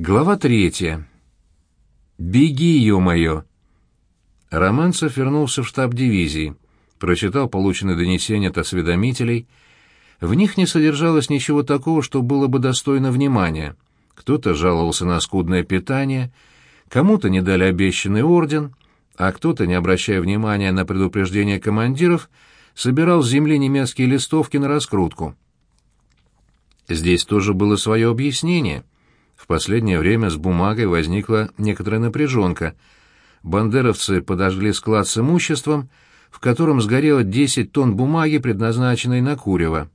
Глава третья. «Беги, ё-моё!» Романцев вернулся в штаб дивизии, прочитал полученные донесения от осведомителей. В них не содержалось ничего такого, что было бы достойно внимания. Кто-то жаловался на скудное питание, кому-то не дали обещанный орден, а кто-то, не обращая внимания на предупреждения командиров, собирал с земли немецкие листовки на раскрутку. Здесь тоже было свое объяснение — в последнее время с бумагой возникла некоторая напряженка. Бандеровцы подожгли склад с имуществом, в котором сгорело 10 тонн бумаги, предназначенной на курево.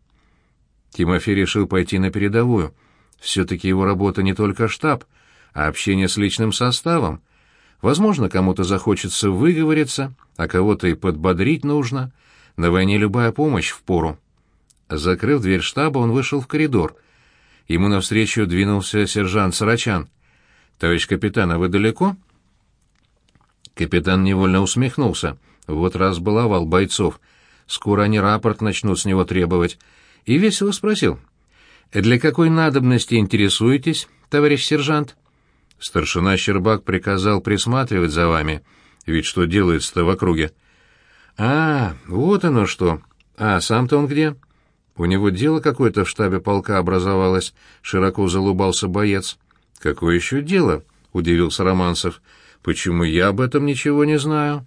Тимофей решил пойти на передовую. Все-таки его работа не только штаб, а общение с личным составом. Возможно, кому-то захочется выговориться, а кого-то и подбодрить нужно. На войне любая помощь в пору. Закрыв дверь штаба, он вышел в коридор — Ему навстречу двинулся сержант Сарачан. «Товарищ капитан, а вы далеко?» Капитан невольно усмехнулся. Вот раз баловал бойцов. Скоро они рапорт начнут с него требовать. И весело спросил. «Для какой надобности интересуетесь, товарищ сержант?» Старшина Щербак приказал присматривать за вами. Ведь что делается-то в округе? «А, вот оно что. А сам-то он где?» У него дело какое-то в штабе полка образовалось, широко залыбался боец. Какое еще дело? удивился Романцев. Почему я об этом ничего не знаю?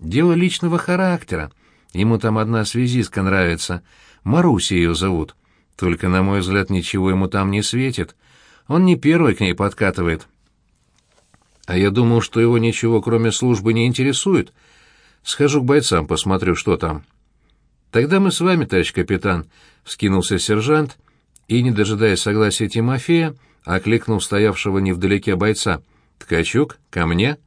Дело личного характера. Ему там одна связистка нравится. Маруся ее зовут. Только, на мой взгляд, ничего ему там не светит. Он не первый к ней подкатывает. А я думал, что его ничего, кроме службы, не интересует. Схожу к бойцам, посмотрю, что там. «Тогда мы с вами, товарищ капитан», — вскинулся сержант и, не дожидаясь согласия Тимофея, окликнул стоявшего невдалеке бойца. «Ткачук, ко мне».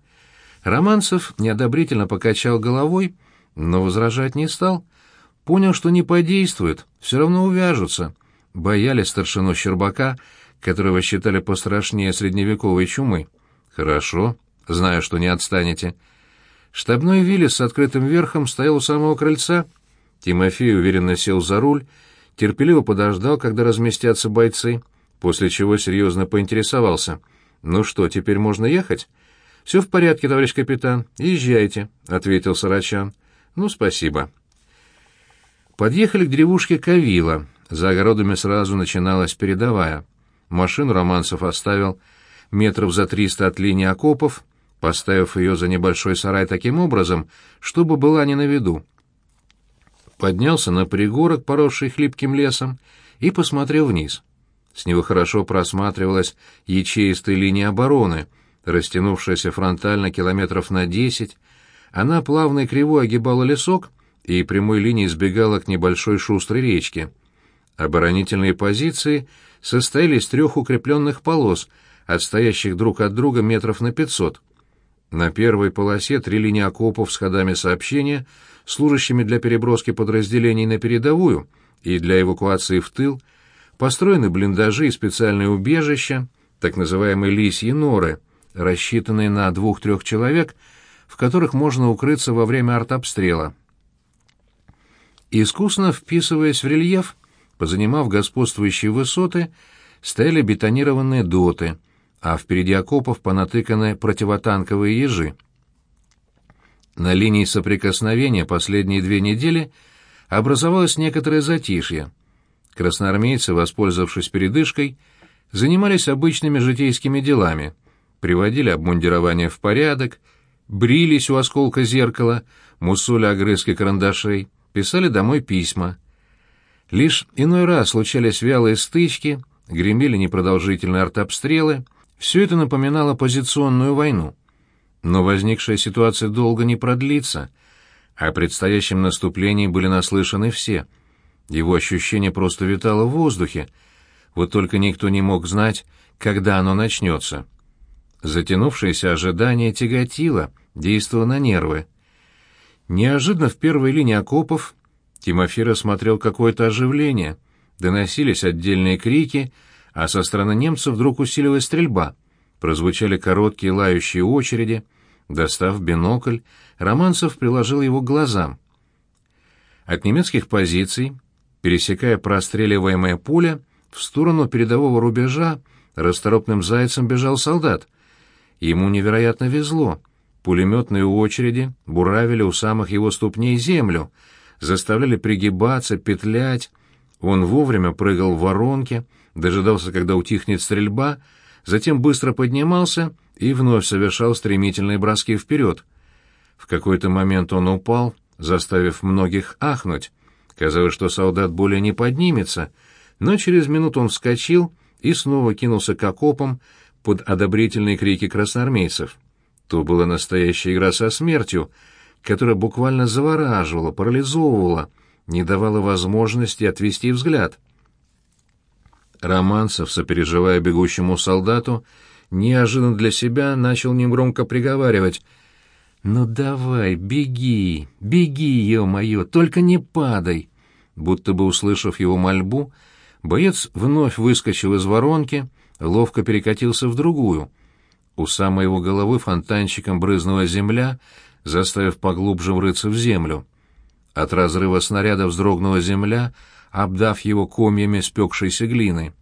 Романцев неодобрительно покачал головой, но возражать не стал. Понял, что не подействует, все равно увяжутся. Боялись старшину Щербака, которого считали пострашнее средневековой чумы. «Хорошо, знаю, что не отстанете». Штабной Виллис с открытым верхом стоял у самого крыльца — Тимофей уверенно сел за руль, терпеливо подождал, когда разместятся бойцы, после чего серьезно поинтересовался. «Ну что, теперь можно ехать?» «Все в порядке, товарищ капитан. Езжайте», — ответил Сарачан. «Ну, спасибо». Подъехали к деревушке Кавила. За огородами сразу начиналась передовая. Машину Романцев оставил метров за триста от линии окопов, поставив ее за небольшой сарай таким образом, чтобы была не на виду поднялся на пригорок, поросший хлипким лесом, и посмотрел вниз. С него хорошо просматривалась ячеистая линия обороны, растянувшаяся фронтально километров на десять. Она плавно и криво огибала лесок и прямой линией сбегала к небольшой шустрой речке. Оборонительные позиции состояли из трех укрепленных полос, отстоящих друг от друга метров на пятьсот. На первой полосе три линии окопов с ходами сообщения — служащими для переброски подразделений на передовую и для эвакуации в тыл, построены блиндажи и специальные убежища, так называемые лисьи норы, рассчитанные на двух-трех человек, в которых можно укрыться во время артобстрела. Искусно вписываясь в рельеф, позанимав господствующие высоты, стояли бетонированные доты, а впереди окопов понатыканы противотанковые ежи. На линии соприкосновения последние две недели образовалось некоторое затишье. Красноармейцы, воспользовавшись передышкой, занимались обычными житейскими делами, приводили обмундирование в порядок, брились у осколка зеркала, мусоли огрызки карандашей, писали домой письма. Лишь иной раз случались вялые стычки, гремели непродолжительные артобстрелы, все это напоминало позиционную войну. Но возникшая ситуация долго не продлится. О предстоящем наступлении были наслышаны все. Его ощущение просто витало в воздухе. Вот только никто не мог знать, когда оно начнется. Затянувшееся ожидание тяготило, действовало на нервы. Неожиданно в первой линии окопов Тимофей рассмотрел какое-то оживление. Доносились отдельные крики, а со стороны немцев вдруг усилилась стрельба. Прозвучали короткие лающие очереди. Достав бинокль, Романцев приложил его к глазам. От немецких позиций, пересекая простреливаемое поле, в сторону передового рубежа расторопным зайцем бежал солдат. Ему невероятно везло. Пулеметные очереди буравили у самых его ступней землю, заставляли пригибаться, петлять. Он вовремя прыгал в воронки, дожидался, когда утихнет стрельба, затем быстро поднимался и вновь совершал стремительные броски вперед. В какой-то момент он упал, заставив многих ахнуть. Казалось, что солдат более не поднимется, но через минуту он вскочил и снова кинулся к окопам под одобрительные крики красноармейцев. То была настоящая игра со смертью, которая буквально завораживала, парализовывала, не давала возможности отвести взгляд. Романцев, сопереживая бегущему солдату, неожиданно для себя начал негромко приговаривать «Ну давай, беги, беги, ё-моё, только не падай!» Будто бы услышав его мольбу, боец вновь выскочил из воронки, ловко перекатился в другую. У самой его головы фонтанчиком брызнула земля, заставив поглубже врыться в землю. От разрыва снаряда вздрогнула земля, обдав его комьями спекшейся глины.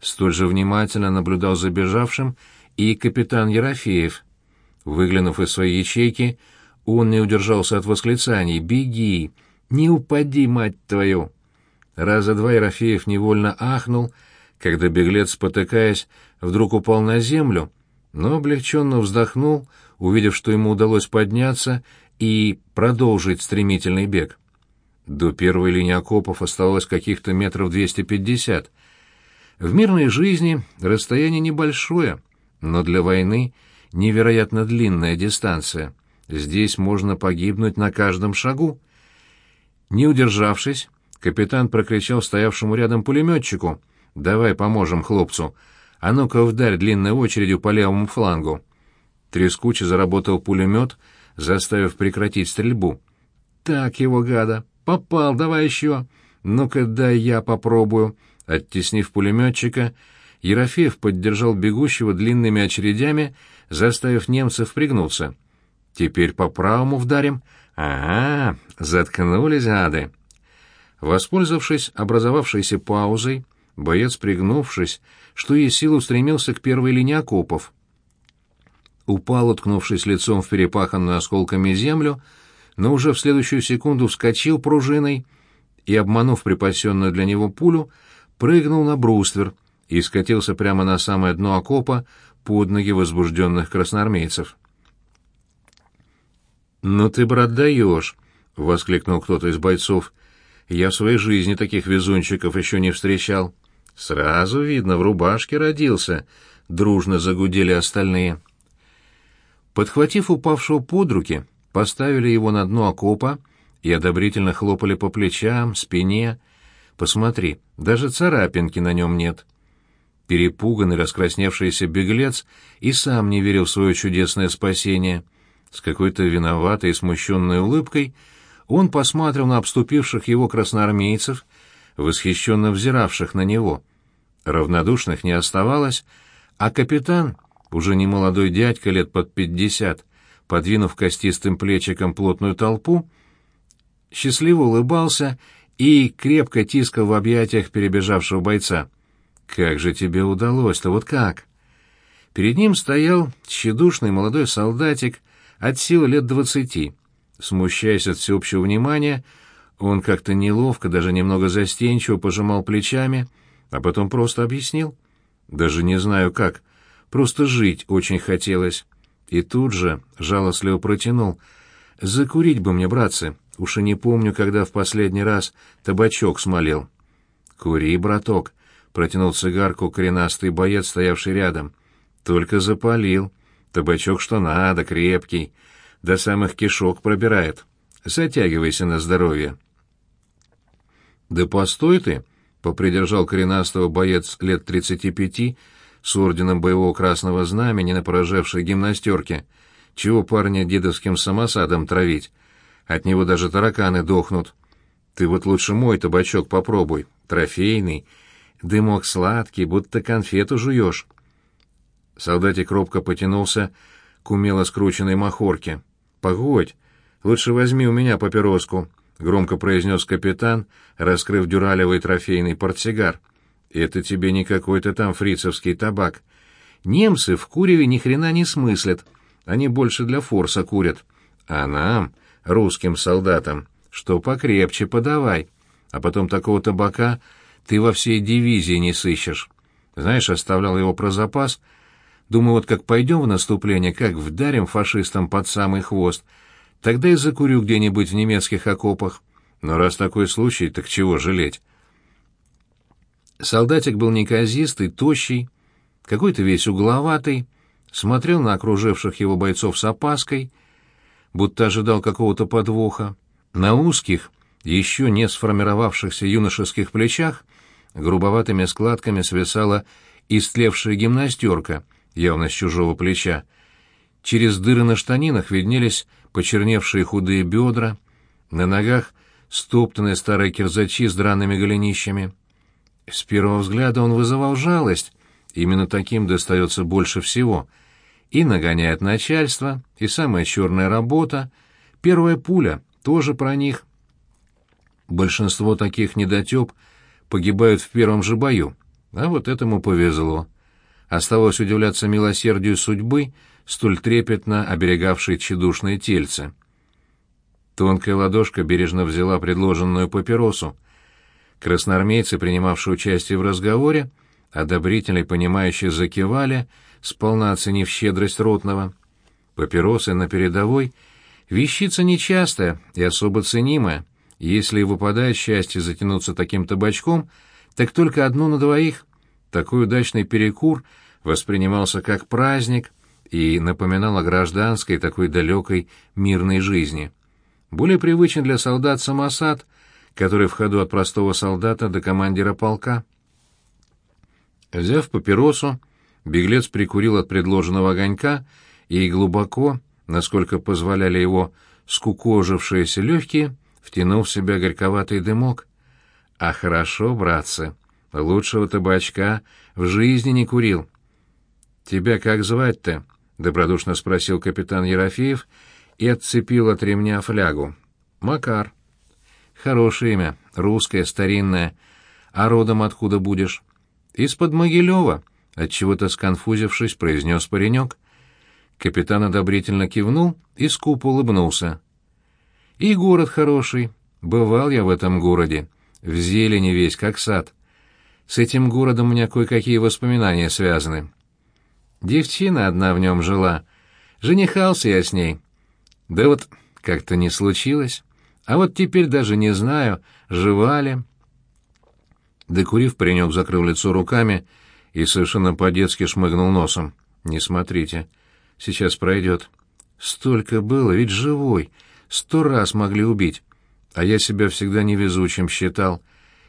Столь же внимательно наблюдал за бежавшим и капитан Ерофеев. Выглянув из своей ячейки, он не удержался от восклицаний «Беги! Не упади, мать твою!» Раза два Ерофеев невольно ахнул, когда беглец, спотыкаясь, вдруг упал на землю, но облегченно вздохнул, увидев, что ему удалось подняться и продолжить стремительный бег. До первой линии окопов оставалось каких-то метров двести пятьдесят. В мирной жизни расстояние небольшое, но для войны невероятно длинная дистанция. Здесь можно погибнуть на каждом шагу. Не удержавшись, капитан прокричал стоявшему рядом пулеметчику «Давай поможем хлопцу, а ну-ка вдарь длинной очередью по левому флангу». Трескуче заработал пулемет, заставив прекратить стрельбу. «Так его, гада! Попал, давай еще! Ну-ка, дай я попробую!» Оттеснив пулеметчика, Ерофеев поддержал бегущего длинными очередями, заставив немцев пригнуться. «Теперь по правому вдарим?» «Ага, заткнулись гады!» Воспользовавшись образовавшейся паузой, боец, пригнувшись, что есть сил, устремился к первой линии окопов. Упал, уткнувшись лицом в перепаханную осколками землю, но уже в следующую секунду вскочил пружиной и, обманув припасенную для него пулю, прыгнул на бруствер и скатился прямо на самое дно окопа под ноги возбужденных красноармейцев. «Ну ты, брат, даешь!» — воскликнул кто-то из бойцов. «Я в своей жизни таких везунчиков еще не встречал». «Сразу видно, в рубашке родился», — дружно загудели остальные. Подхватив упавшего под руки, поставили его на дно окопа и одобрительно хлопали по плечам, спине, Посмотри, даже царапинки на нем нет. Перепуганный, раскрасневшийся беглец и сам не верил в свое чудесное спасение. С какой-то виноватой и смущенной улыбкой он посмотрел на обступивших его красноармейцев, восхищенно взиравших на него. Равнодушных не оставалось, а капитан, уже не молодой дядька лет под пятьдесят, подвинув костистым плечиком плотную толпу, счастливо улыбался и крепко тискал в объятиях перебежавшего бойца. «Как же тебе удалось-то, вот как?» Перед ним стоял тщедушный молодой солдатик от силы лет двадцати. Смущаясь от всеобщего внимания, он как-то неловко, даже немного застенчиво пожимал плечами, а потом просто объяснил. «Даже не знаю как. Просто жить очень хотелось». И тут же жалостливо протянул. «Закурить бы мне, братцы, Уж и не помню, когда в последний раз табачок смолил. «Кури, браток», — протянул цигарку коренастый боец, стоявший рядом. «Только запалил. Табачок что надо, крепкий. До самых кишок пробирает. Затягивайся на здоровье». «Да постой ты», — попридержал коренастого боец лет тридцати пяти с орденом боевого красного знамени на поражавшей гимнастерке. «Чего парня дедовским самосадом травить?» От него даже тараканы дохнут. Ты вот лучше мой табачок попробуй, трофейный. Дымок сладкий, будто конфету жуешь. Солдатик робко потянулся к умело скрученной махорке. «Погодь, лучше возьми у меня папироску», — громко произнес капитан, раскрыв дюралевый трофейный портсигар. Это тебе не какой-то там фрицевский табак. Немцы в куреве ни хрена не смыслят. Они больше для форса курят. А нам, русским солдатам, что покрепче подавай. А потом такого табака ты во всей дивизии не сыщешь. Знаешь, оставлял его про запас. Думаю, вот как пойдем в наступление, как вдарим фашистам под самый хвост, тогда и закурю где-нибудь в немецких окопах. Но раз такой случай, так чего жалеть? Солдатик был неказистый, тощий, какой-то весь угловатый, смотрел на окруживших его бойцов с опаской, будто ожидал какого-то подвоха. На узких, еще не сформировавшихся юношеских плечах грубоватыми складками свисала истлевшая гимнастерка, явно с чужого плеча. Через дыры на штанинах виднелись почерневшие худые бедра, на ногах стоптанные старые кирзачи с драными голенищами. С первого взгляда он вызывал жалость, именно таким достается больше всего. И нагоняет начальство, и самая черная работа, первая пуля тоже про них. Большинство таких недотеп погибают в первом же бою, а вот этому повезло. Оставалось удивляться милосердию судьбы, столь трепетно оберегавшей тщедушное тельце. Тонкая ладошка бережно взяла предложенную папиросу. Красноармейцы, принимавшие участие в разговоре, одобрительно и понимающе закивали, сполна оценив щедрость ротного. Папиросы на передовой — вещица нечастая и особо ценимая. Если и выпадает счастье затянуться таким табачком, так только одну на двоих. Такой удачный перекур воспринимался как праздник и напоминал о гражданской, такой далекой, мирной жизни. Более привычен для солдат самосад — который в ходу от простого солдата до командира полка. Взяв папиросу, беглец прикурил от предложенного огонька и глубоко, насколько позволяли его скукожившиеся легкие, втянул в себя горьковатый дымок. А хорошо, братцы, лучшего табачка в жизни не курил. Тебя как звать-то? добродушно спросил капитан Ерофеев и отцепил от ремня флягу. Макар. Хорошее имя, русское, старинное. А родом откуда будешь? Из-под Могилева, отчего-то сконфузившись, произнес паренек. Капитан одобрительно кивнул и скупо улыбнулся. И город хороший. Бывал я в этом городе. В зелени весь, как сад. С этим городом у меня кое-какие воспоминания связаны. Девчина одна в нем жила. Женихался я с ней. Да вот как-то не случилось. А вот теперь даже не знаю, жива ли. Докурив, паренек закрыл лицо руками и совершенно по-детски шмыгнул носом. «Не смотрите. Сейчас пройдет. Столько было, ведь живой. Сто раз могли убить. А я себя всегда невезучим считал.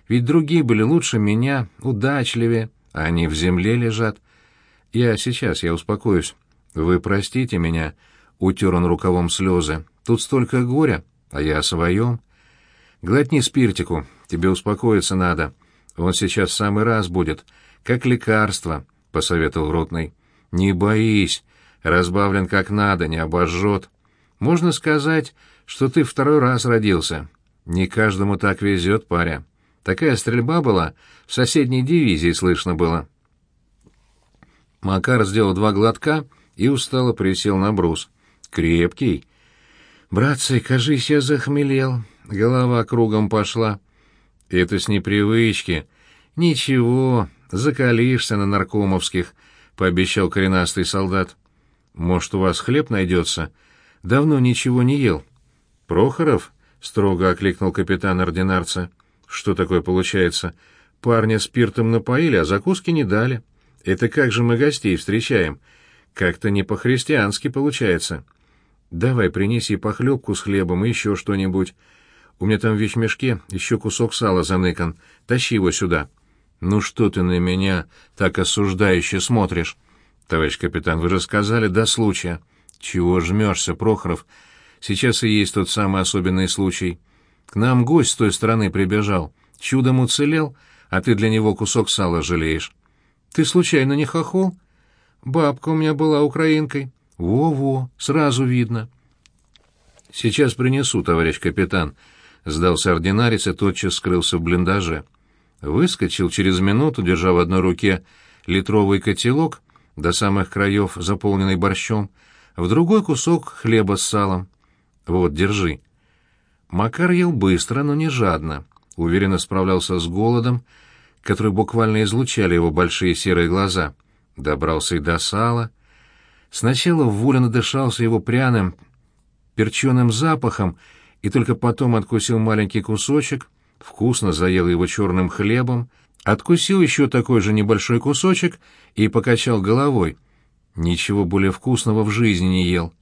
Ведь другие были лучше меня, удачливее, а они в земле лежат. Я сейчас, я успокоюсь. Вы простите меня». Утер он рукавом слезы. «Тут столько горя, а я о своем. Глотни спиртику, тебе успокоиться надо. Он сейчас в самый раз будет, как лекарство, — посоветовал Ротный. Не боись, разбавлен как надо, не обожжет. Можно сказать, что ты второй раз родился. Не каждому так везет, паря. Такая стрельба была, в соседней дивизии слышно было. Макар сделал два глотка и устало присел на брус. Крепкий, «Братцы, кажись, я захмелел. Голова кругом пошла. Это с непривычки. Ничего, закалишься на наркомовских», — пообещал коренастый солдат. «Может, у вас хлеб найдется? Давно ничего не ел». «Прохоров?» — строго окликнул капитан ординарца. «Что такое получается? Парня спиртом напоили, а закуски не дали. Это как же мы гостей встречаем? Как-то не по-христиански получается». Давай, принеси похлебку с хлебом и еще что-нибудь. У меня там в вещмешке еще кусок сала заныкан. Тащи его сюда. Ну что ты на меня так осуждающе смотришь? Товарищ капитан, вы же сказали до случая. Чего жмешься, Прохоров? Сейчас и есть тот самый особенный случай. К нам гость с той стороны прибежал. Чудом уцелел, а ты для него кусок сала жалеешь. Ты случайно не хохол? Бабка у меня была украинкой. «Во-во, сразу видно». «Сейчас принесу, товарищ капитан», — сдался ординарец и тотчас скрылся в блиндаже. выскочил через минуту, держа в одной руке литровый котелок, до самых краев заполненный борщом, в другой кусок хлеба с салом. «Вот, держи». Макар ел быстро, но не жадно, уверенно справлялся с голодом, который буквально излучали его большие серые глаза. Добрался и до сала. Сначала Вуля надышался его пряным, перченым запахом и только потом откусил маленький кусочек, вкусно заел его черным хлебом, откусил еще такой же небольшой кусочек и покачал головой. Ничего более вкусного в жизни не ел.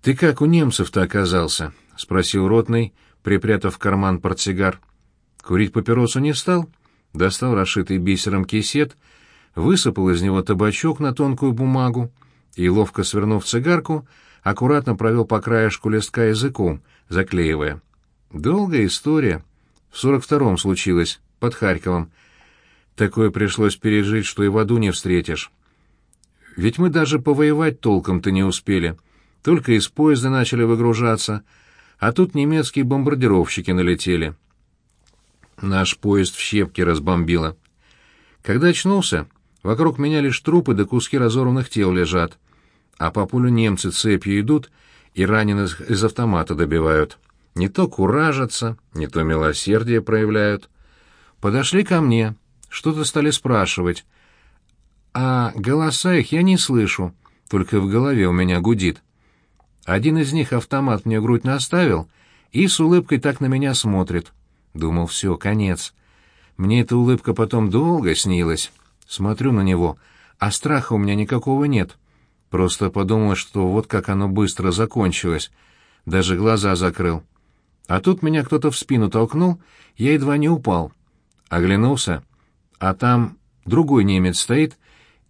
«Ты как у немцев-то оказался?» — спросил Ротный, припрятав в карман портсигар. Курить папиросу не стал, достал расшитый бисером кисет, высыпал из него табачок на тонкую бумагу и, ловко свернув цигарку, аккуратно провел по краешку листка языком, заклеивая. Долгая история. В сорок втором случилось, под Харьковом. Такое пришлось пережить, что и в аду не встретишь. Ведь мы даже повоевать толком-то не успели. Только из поезда начали выгружаться, а тут немецкие бомбардировщики налетели. Наш поезд в щепки разбомбило. Когда очнулся, вокруг меня лишь трупы да куски разорванных тел лежат а по полю немцы цепью идут и раненых из автомата добивают. Не то куражатся, не то милосердие проявляют. Подошли ко мне, что-то стали спрашивать. А голоса их я не слышу, только в голове у меня гудит. Один из них автомат мне грудь наставил и с улыбкой так на меня смотрит. Думал, все, конец. Мне эта улыбка потом долго снилась. Смотрю на него, а страха у меня никакого нет. Просто подумал, что вот как оно быстро закончилось. Даже глаза закрыл. А тут меня кто-то в спину толкнул, я едва не упал. Оглянулся, а там другой немец стоит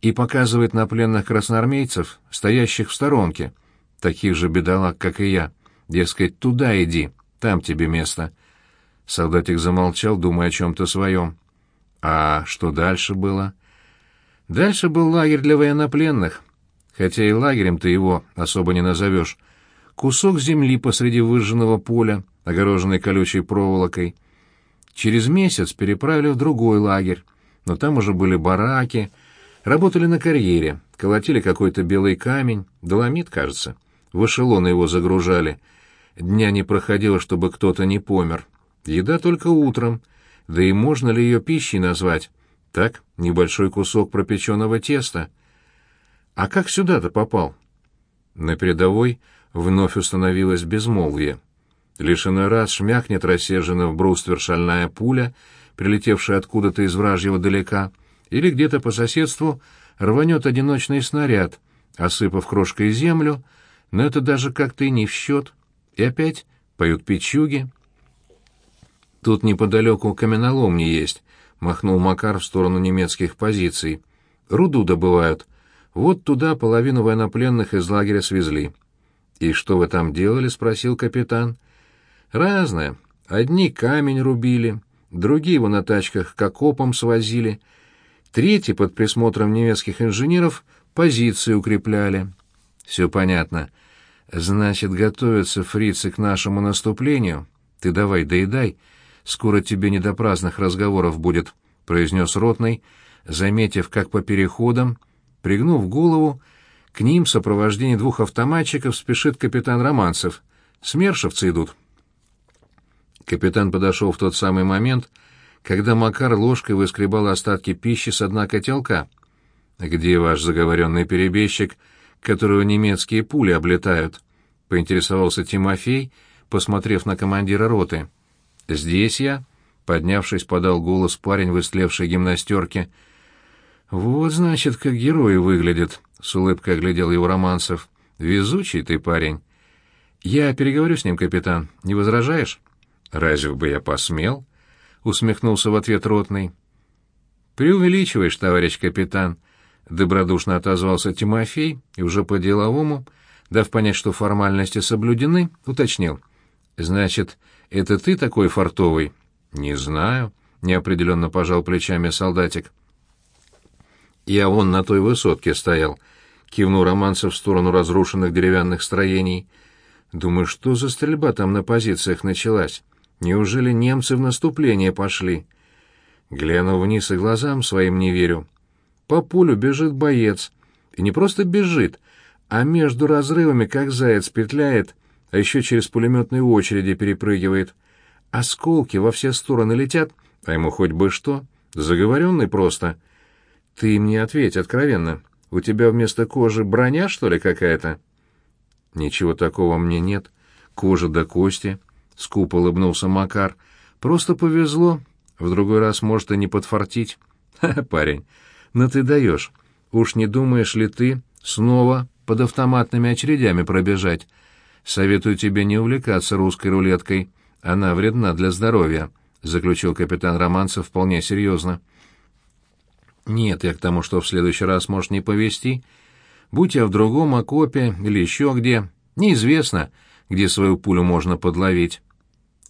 и показывает на пленных красноармейцев, стоящих в сторонке, таких же бедолаг, как и я. Дескать, туда иди, там тебе место. Солдатик замолчал, думая о чем-то своем. А что дальше было? Дальше был лагерь для военнопленных, хотя и лагерем ты его особо не назовешь. Кусок земли посреди выжженного поля, огороженный колючей проволокой. Через месяц переправили в другой лагерь, но там уже были бараки, работали на карьере, колотили какой-то белый камень, доломит, кажется. В эшелоны его загружали. Дня не проходило, чтобы кто-то не помер. Еда только утром, да и можно ли ее пищей назвать? Так, небольшой кусок пропеченного теста — «А как сюда-то попал?» На передовой вновь установилось безмолвие. Лишь раз шмякнет рассержена в бруствер шальная пуля, прилетевшая откуда-то из вражьего далека, или где-то по соседству рванет одиночный снаряд, осыпав крошкой землю, но это даже как-то и не в счет. И опять поют печуги. «Тут неподалеку каменоломни есть», — махнул Макар в сторону немецких позиций. «Руду добывают». Вот туда половину военнопленных из лагеря свезли. «И что вы там делали?» — спросил капитан. «Разное. Одни камень рубили, другие его на тачках к окопам свозили, третьи под присмотром немецких инженеров позиции укрепляли». «Все понятно. Значит, готовятся фрицы к нашему наступлению. Ты давай доедай, скоро тебе не до праздных разговоров будет», — произнес Ротный, заметив, как по переходам Пригнув голову, к ним в сопровождении двух автоматчиков спешит капитан Романцев. Смершевцы идут. Капитан подошел в тот самый момент, когда Макар ложкой выскребал остатки пищи с дна котелка. «Где ваш заговоренный перебежчик, которого немецкие пули облетают?» — поинтересовался Тимофей, посмотрев на командира роты. «Здесь я», — поднявшись, подал голос парень в истлевшей гимнастерке, — «Вот, значит, как герои выглядят», — с улыбкой оглядел его Романцев. «Везучий ты парень». «Я переговорю с ним, капитан. Не возражаешь?» «Разве бы я посмел?» — усмехнулся в ответ ротный. «Преувеличиваешь, товарищ капитан», — добродушно отозвался Тимофей и уже по-деловому, дав понять, что формальности соблюдены, уточнил. «Значит, это ты такой фартовый?» «Не знаю», — неопределенно пожал плечами солдатик. Я вон на той высотке стоял, кивнул Романцев в сторону разрушенных деревянных строений. Думаю, что за стрельба там на позициях началась? Неужели немцы в наступление пошли? Гляну вниз и глазам своим не верю. По полю бежит боец. И не просто бежит, а между разрывами, как заяц, петляет, а еще через пулеметные очереди перепрыгивает. Осколки во все стороны летят, а ему хоть бы что. Заговоренный просто. Ты мне ответь откровенно. У тебя вместо кожи броня, что ли, какая-то? Ничего такого мне нет. Кожа до кости. Скупо улыбнулся Макар. Просто повезло. В другой раз может и не подфартить. Ха, парень, ну ты даешь. Уж не думаешь ли ты снова под автоматными очередями пробежать? Советую тебе не увлекаться русской рулеткой. Она вредна для здоровья, заключил капитан Романцев вполне серьезно. Нет, я к тому, что в следующий раз может не повезти. Будь я в другом окопе или еще где, неизвестно, где свою пулю можно подловить.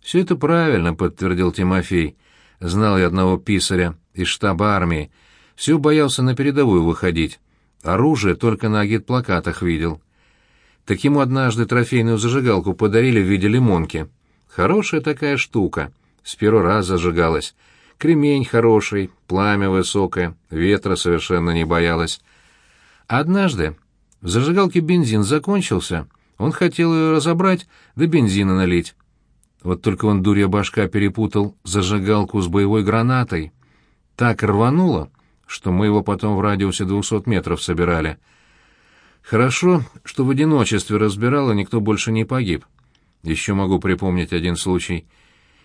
Все это правильно, подтвердил Тимофей. Знал я одного писаря из штаба армии. Все боялся на передовую выходить. Оружие только на агитплакатах видел. Так ему однажды трофейную зажигалку подарили в виде лимонки. Хорошая такая штука. С первого раза зажигалась. Кремень хороший, пламя высокое, ветра совершенно не боялась. Однажды в зажигалке бензин закончился, он хотел ее разобрать, да бензина налить. Вот только он, дурья башка, перепутал зажигалку с боевой гранатой. Так рвануло, что мы его потом в радиусе двухсот метров собирали. Хорошо, что в одиночестве разбирал, и никто больше не погиб. Еще могу припомнить один случай —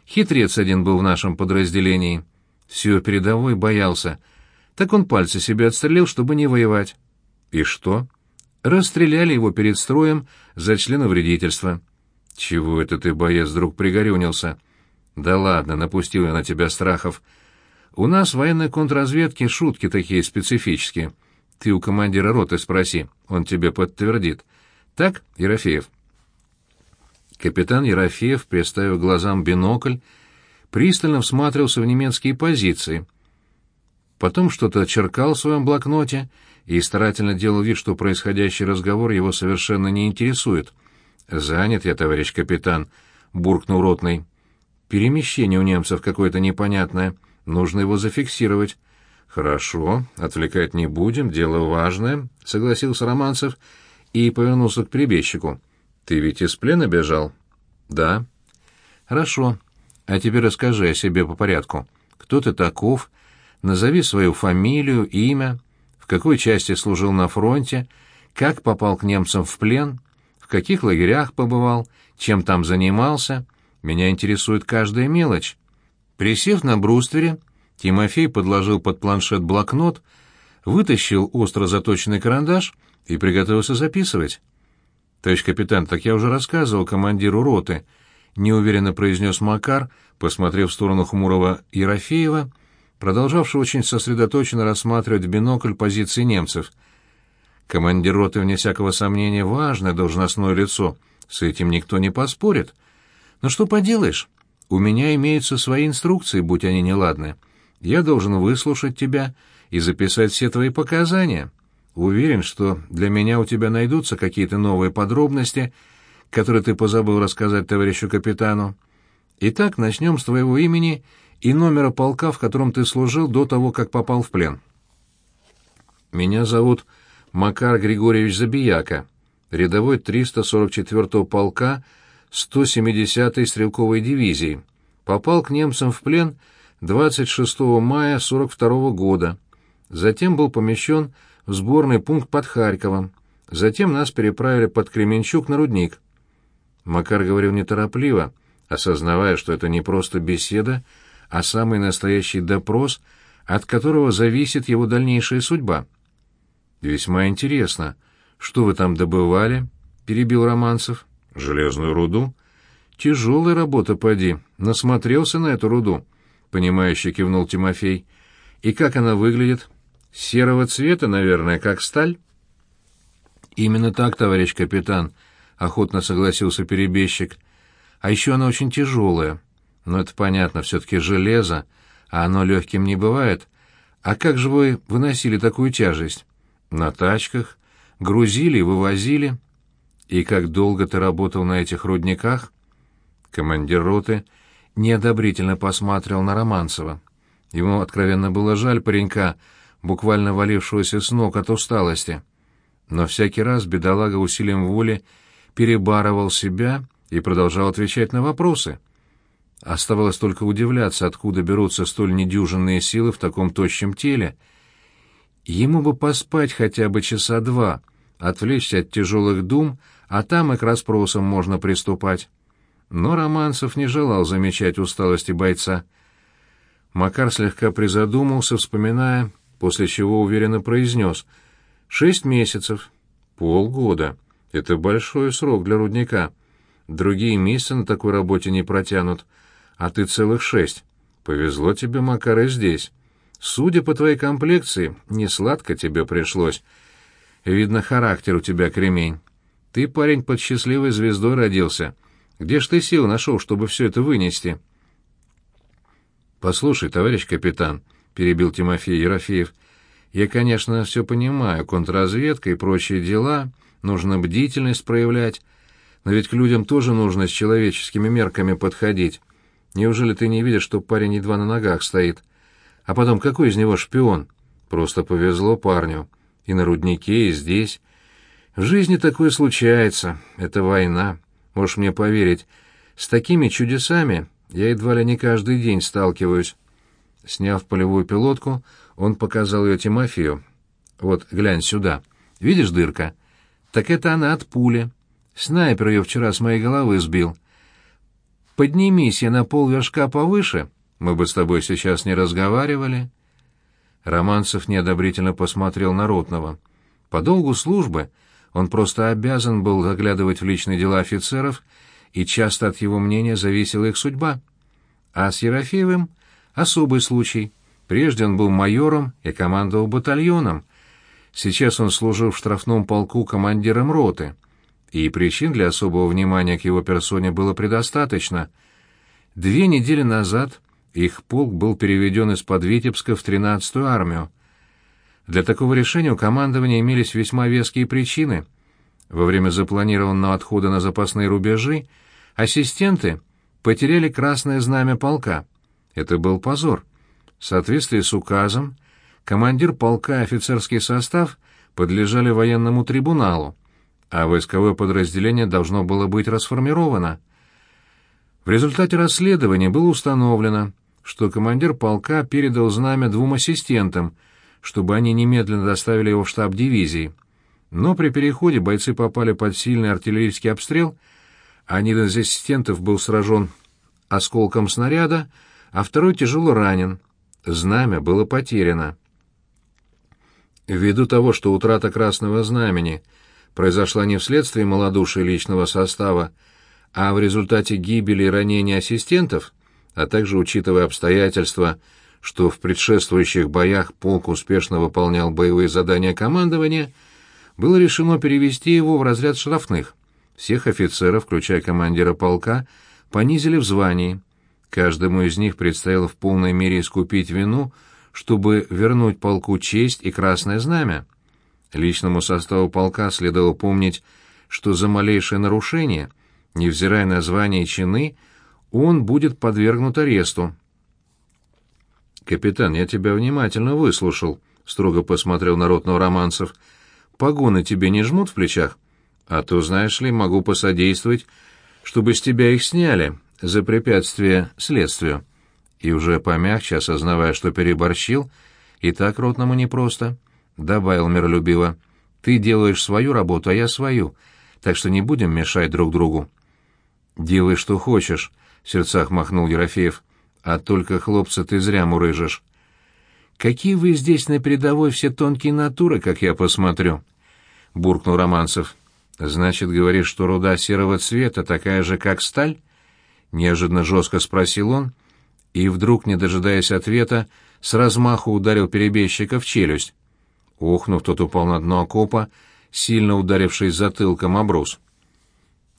Хитрец один был в нашем подразделении. Все передовой боялся. Так он пальцы себе отстрелил, чтобы не воевать. И что? Расстреляли его перед строем за членовредительство. Чего это ты, боец, вдруг пригорюнился? Да ладно, напустил я на тебя страхов. У нас в военной контрразведке шутки такие специфические. Ты у командира роты спроси, он тебе подтвердит. Так, Ерофеев? Капитан Ерофеев, приставив глазам бинокль, пристально всматривался в немецкие позиции. Потом что-то черкал в своем блокноте и старательно делал вид, что происходящий разговор его совершенно не интересует. «Занят я, товарищ капитан», — буркнул ротный. «Перемещение у немцев какое-то непонятное. Нужно его зафиксировать». «Хорошо, отвлекать не будем, дело важное», — согласился Романцев и повернулся к прибежчику. Ты ведь из плена бежал? Да. Хорошо. А теперь расскажи о себе по порядку. Кто ты таков? Назови свою фамилию, имя, в какой части служил на фронте, как попал к немцам в плен, в каких лагерях побывал, чем там занимался. Меня интересует каждая мелочь. Присев на бруствере, Тимофей подложил под планшет блокнот, вытащил остро заточенный карандаш и приготовился записывать. «Товарищ капитан, так я уже рассказывал командиру роты», — неуверенно произнес Макар, посмотрев в сторону хмурого Ерофеева, продолжавшего очень сосредоточенно рассматривать в бинокль позиции немцев. «Командир роты, вне всякого сомнения, важное должностное лицо. С этим никто не поспорит. Но что поделаешь? У меня имеются свои инструкции, будь они неладны. Я должен выслушать тебя и записать все твои показания». Уверен, что для меня у тебя найдутся какие-то новые подробности, которые ты позабыл рассказать товарищу капитану. Итак, начнем с твоего имени и номера полка, в котором ты служил до того, как попал в плен. Меня зовут Макар Григорьевич Забияка, рядовой 344-го полка 170-й стрелковой дивизии. Попал к немцам в плен 26 мая 42 -го года. Затем был помещен в сборный пункт под Харьковом. Затем нас переправили под Кременчук на рудник. Макар говорил неторопливо, осознавая, что это не просто беседа, а самый настоящий допрос, от которого зависит его дальнейшая судьба. «Весьма интересно. Что вы там добывали?» — перебил Романцев. «Железную руду?» «Тяжелая работа, поди. Насмотрелся на эту руду», — понимающе кивнул Тимофей. «И как она выглядит?» Серого цвета, наверное, как сталь? Именно так, товарищ капитан, охотно согласился перебежчик. А еще она очень тяжелая. Но это понятно, все-таки железо, а оно легким не бывает. А как же вы выносили такую тяжесть? На тачках, грузили вывозили. И как долго ты работал на этих рудниках? Командир роты неодобрительно посмотрел на Романцева. Ему откровенно было жаль паренька, буквально валившегося с ног от усталости. Но всякий раз бедолага усилием воли перебарывал себя и продолжал отвечать на вопросы. Оставалось только удивляться, откуда берутся столь недюжинные силы в таком тощем теле. Ему бы поспать хотя бы часа два, отвлечься от тяжелых дум, а там и к расспросам можно приступать. Но Романцев не желал замечать усталости бойца. Макар слегка призадумался, вспоминая, после чего уверенно произнес «Шесть месяцев, полгода». Это большой срок для рудника. Другие месяцы на такой работе не протянут, а ты целых шесть. Повезло тебе, Макар, и здесь. Судя по твоей комплекции, не сладко тебе пришлось. Видно, характер у тебя кремень. Ты, парень, под счастливой звездой родился. Где ж ты сил нашел, чтобы все это вынести?» «Послушай, товарищ капитан», — перебил Тимофей Ерофеев, — «я, конечно, все понимаю, контрразведка и прочие дела, нужно бдительность проявлять, но ведь к людям тоже нужно с человеческими мерками подходить. Неужели ты не видишь, что парень едва на ногах стоит? А потом, какой из него шпион? Просто повезло парню. И на руднике, и здесь. В жизни такое случается. Это война. Можешь мне поверить. С такими чудесами я едва ли не каждый день сталкиваюсь. Сняв полевую пилотку, он показал ее Тимофею. «Вот, глянь сюда. Видишь дырка? Так это она от пули. Снайпер ее вчера с моей головы сбил. Поднимись я на пол вершка повыше, мы бы с тобой сейчас не разговаривали». Романцев неодобрительно посмотрел на Ротного. По долгу службы он просто обязан был заглядывать в личные дела офицеров и часто от его мнения зависела их судьба. А с Ерофеевым особый случай. Прежде он был майором и командовал батальоном. Сейчас он служил в штрафном полку командиром роты. И причин для особого внимания к его персоне было предостаточно. Две недели назад их полк был переведен из-под Витебска в 13-ю армию. Для такого решения у командования имелись весьма веские причины. Во время запланированного отхода на запасные рубежи ассистенты потеряли красное знамя полка. Это был позор. В соответствии с указом, командир полка и офицерский состав подлежали военному трибуналу, а войсковое подразделение должно было быть расформировано. В результате расследования было установлено, что командир полка передал знамя двум ассистентам, чтобы они немедленно доставили его в штаб дивизии. Но при переходе бойцы попали под сильный артиллерийский обстрел — один из ассистентов был сражен осколком снаряда, а второй тяжело ранен. Знамя было потеряно. Ввиду того, что утрата красного знамени произошла не вследствие малодушия личного состава, а в результате гибели и ранения ассистентов, а также учитывая обстоятельства, что в предшествующих боях полк успешно выполнял боевые задания командования, было решено перевести его в разряд штрафных. Всех офицеров, включая командира полка, понизили в звании. Каждому из них предстояло в полной мере искупить вину, чтобы вернуть полку честь и красное знамя. Личному составу полка следовало помнить, что за малейшее нарушение, невзирая на звание и чины, он будет подвергнут аресту. «Капитан, я тебя внимательно выслушал», — строго посмотрел на ротного Романцев. «Погоны тебе не жмут в плечах?» А то, знаешь ли, могу посодействовать, чтобы с тебя их сняли за препятствие следствию. И уже помягче, осознавая, что переборщил, и так ротному непросто, добавил миролюбиво. Ты делаешь свою работу, а я свою, так что не будем мешать друг другу. Делай, что хочешь, — в сердцах махнул Ерофеев. А только, хлопцы, ты зря мурыжишь. Какие вы здесь на передовой все тонкие натуры, как я посмотрю, — буркнул Романцев. «Значит, говоришь, что руда серого цвета такая же, как сталь?» Неожиданно жестко спросил он, и вдруг, не дожидаясь ответа, с размаху ударил перебежчика в челюсть. Охнув, тот упал на дно окопа, сильно ударившись затылком об брус.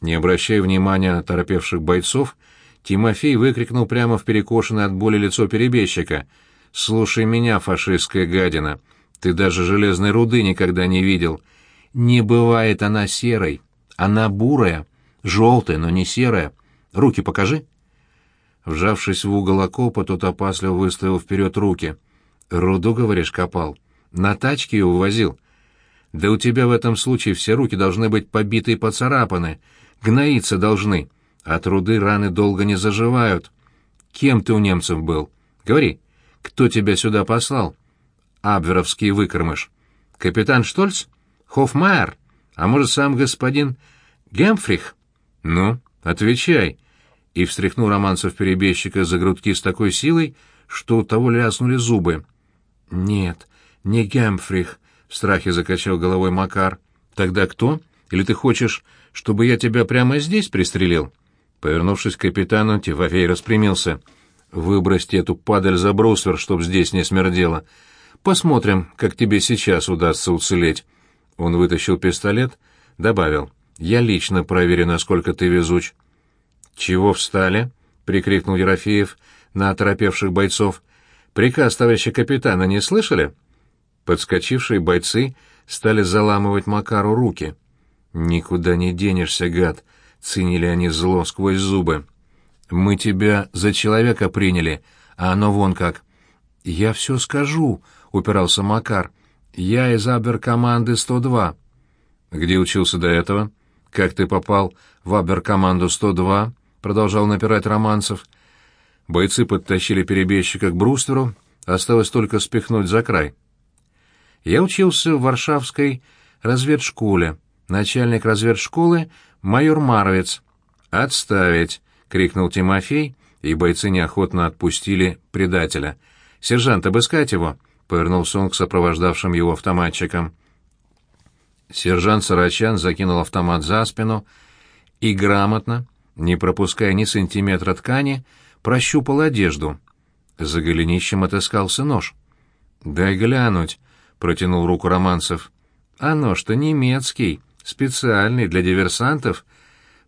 Не обращая внимания на торопевших бойцов, Тимофей выкрикнул прямо в перекошенное от боли лицо перебежчика. «Слушай меня, фашистская гадина, ты даже железной руды никогда не видел. Не бывает она серой. Она бурая, желтая, но не серая. Руки покажи. Вжавшись в угол окопа, тот опасливо выставил вперед руки. «Руду, говоришь, копал? На тачке ее увозил?» «Да у тебя в этом случае все руки должны быть побиты и поцарапаны. Гноиться должны. От руды раны долго не заживают. Кем ты у немцев был? Говори, кто тебя сюда послал?» «Абверовский выкормыш. Капитан Штольц? Хофмайер? А может, сам господин Гемфрих?» «Ну, отвечай!» И встряхнул Романцев-перебежчика за грудки с такой силой, что у того ляснули зубы. «Нет, не Гемфрих», — в страхе закачал головой Макар. «Тогда кто? Или ты хочешь, чтобы я тебя прямо здесь пристрелил?» Повернувшись к капитану, Тимофей распрямился. «Выбросьте эту падаль за брусвер, чтоб здесь не смердело. Посмотрим, как тебе сейчас удастся уцелеть». Он вытащил пистолет, добавил. «Я лично проверю, насколько ты везуч». «Чего встали?» — прикрикнул Ерофеев на оторопевших бойцов. «Приказ товарища капитана не слышали?» Подскочившие бойцы стали заламывать Макару руки. «Никуда не денешься, гад!» — ценили они зло сквозь зубы. «Мы тебя за человека приняли, а оно вон как». «Я все скажу», — упирался Макар. «Я из абер-команды 102». «Где учился до этого? Как ты попал в абер-команду 102?» — продолжал напирать Романцев. Бойцы подтащили перебежчика к брустеру, осталось только спихнуть за край. Я учился в Варшавской разведшколе. Начальник разведшколы — майор Маровец. «Отставить!» — крикнул Тимофей, и бойцы неохотно отпустили предателя. «Сержант, обыскать его!» — повернулся он к сопровождавшим его автоматчикам. Сержант Сарачан закинул автомат за спину и грамотно, не пропуская ни сантиметра ткани, прощупал одежду. За голенищем отыскался нож. «Дай глянуть», протянул руку Романцев. «А нож-то немецкий, специальный, для диверсантов.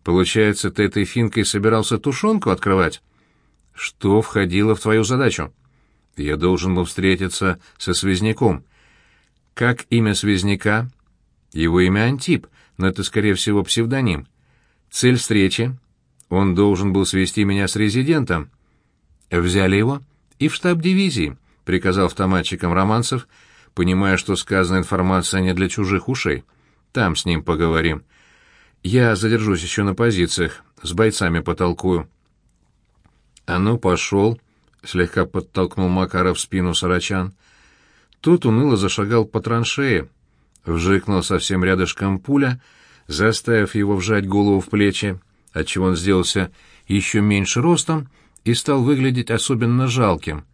Получается, ты этой финкой собирался тушенку открывать?» «Что входило в твою задачу?» «Я должен был встретиться со связняком». «Как имя связняка?» «Его имя Антип, но это, скорее всего, псевдоним. Цель встречи?» «Он должен был свести меня с резидентом». «Взяли его?» «И в штаб дивизии», — приказал автоматчикам Романцев, — понимая, что сказанная информация не для чужих ушей. Там с ним поговорим. Я задержусь еще на позициях, с бойцами потолкую. А ну, пошел, — слегка подтолкнул Макара в спину сарачан. Тут уныло зашагал по траншее, вжикнул совсем рядышком пуля, заставив его вжать голову в плечи, отчего он сделался еще меньше ростом и стал выглядеть особенно жалким.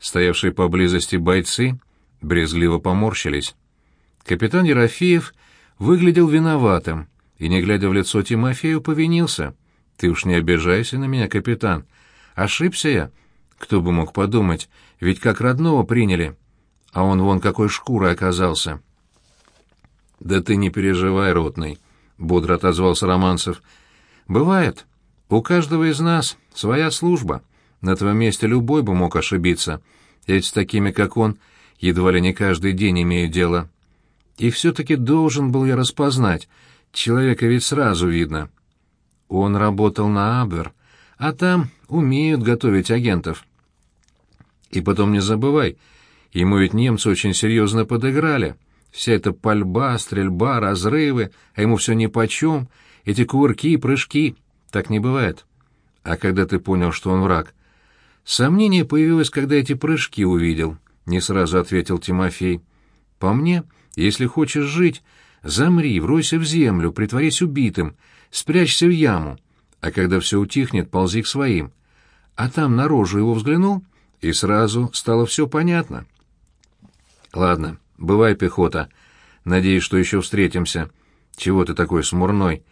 Стоявшие поблизости бойцы брезгливо поморщились. Капитан Ерофеев выглядел виноватым и, не глядя в лицо Тимофею, повинился. «Ты уж не обижайся на меня, капитан. Ошибся я? Кто бы мог подумать, ведь как родного приняли. А он вон какой шкурой оказался». «Да ты не переживай, ротный», — бодро отозвался Романцев. «Бывает. У каждого из нас своя служба. На твоем месте любой бы мог ошибиться. Ведь с такими, как он, едва ли не каждый день имею дело. И все-таки должен был я распознать, человека ведь сразу видно. Он работал на Абвер, а там умеют готовить агентов. И потом не забывай, ему ведь немцы очень серьезно подыграли. Вся эта пальба, стрельба, разрывы, а ему все нипочем, эти кувырки и прыжки. Так не бывает. А когда ты понял, что он враг? Сомнение появилось, когда эти прыжки увидел не сразу ответил Тимофей. По мне, если хочешь жить, замри, вройся в землю, притворись убитым, спрячься в яму, а когда все утихнет, ползи к своим. А там на рожу его взглянул, и сразу стало все понятно. Ладно, бывай, пехота. Надеюсь, что еще встретимся. Чего ты такой смурной?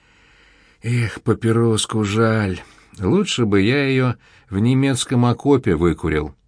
Эх, папироску жаль. Лучше бы я ее в немецком окопе выкурил.